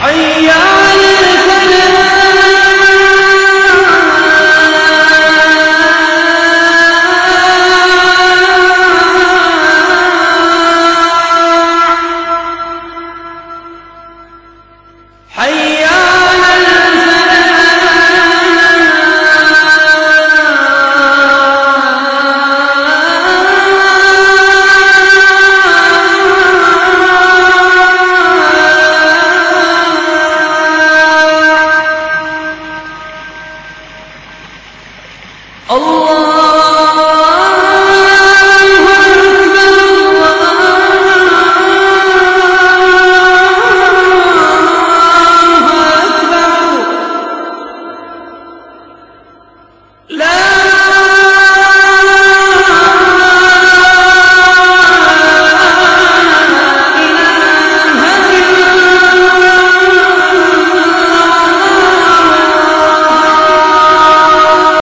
哎呀。Allah